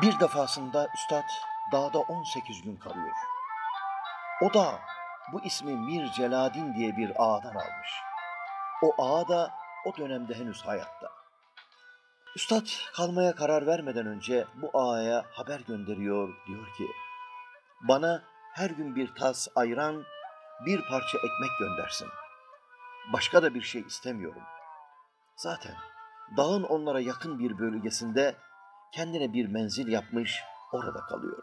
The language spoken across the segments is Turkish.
Bir defasında üstad dağda 18 gün kalıyor. O da bu ismi Mir Celadin diye bir ağadan almış. O ağa da o dönemde henüz hayatta. Üstad kalmaya karar vermeden önce bu ağaya haber gönderiyor. Diyor ki, bana her gün bir tas ayran, bir parça ekmek göndersin. Başka da bir şey istemiyorum. Zaten dağın onlara yakın bir bölgesinde kendine bir menzil yapmış, orada kalıyor.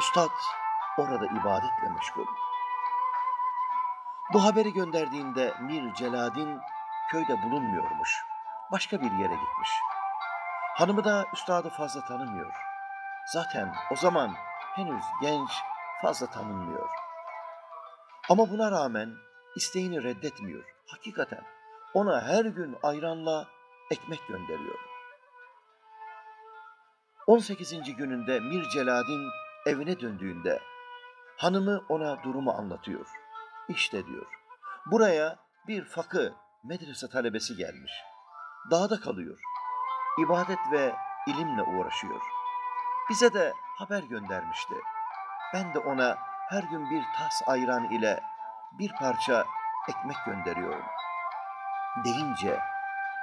Üstad orada ibadetle meşgul. Bu haberi gönderdiğinde Mir Celadin köyde bulunmuyormuş. Başka bir yere gitmiş. Hanımı da üstadı fazla tanımıyor. Zaten o zaman henüz genç, fazla tanınmıyor. Ama buna rağmen isteğini reddetmiyor. Hakikaten ona her gün ayranla ekmek gönderiyor. 18. gününde Mir Celadin evine döndüğünde hanımı ona durumu anlatıyor. İşte diyor, buraya bir fakı medrese talebesi gelmiş. Dağda kalıyor. İbadet ve ilimle uğraşıyor. Bize de haber göndermişti. Ben de ona her gün bir tas ayran ile bir parça ekmek gönderiyorum. Deyince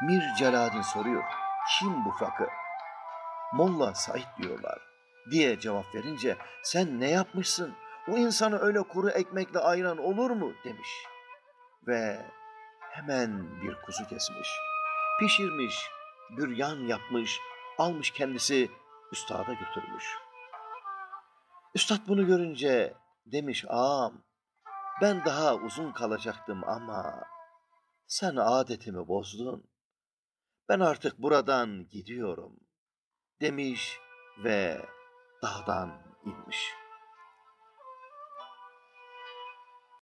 Mir Celadin soruyor. Kim bu fakı? Molla Said diyorlar diye cevap verince sen ne yapmışsın? O insanı öyle kuru ekmekle ayran olur mu demiş. Ve hemen bir kuzu kesmiş. Pişirmiş, büryan yapmış, almış kendisi üstada götürmüş. Üstad bunu görünce demiş ağam ben daha uzun kalacaktım ama sen adetimi bozdun. Ben artık buradan gidiyorum demiş ve dağdan inmiş.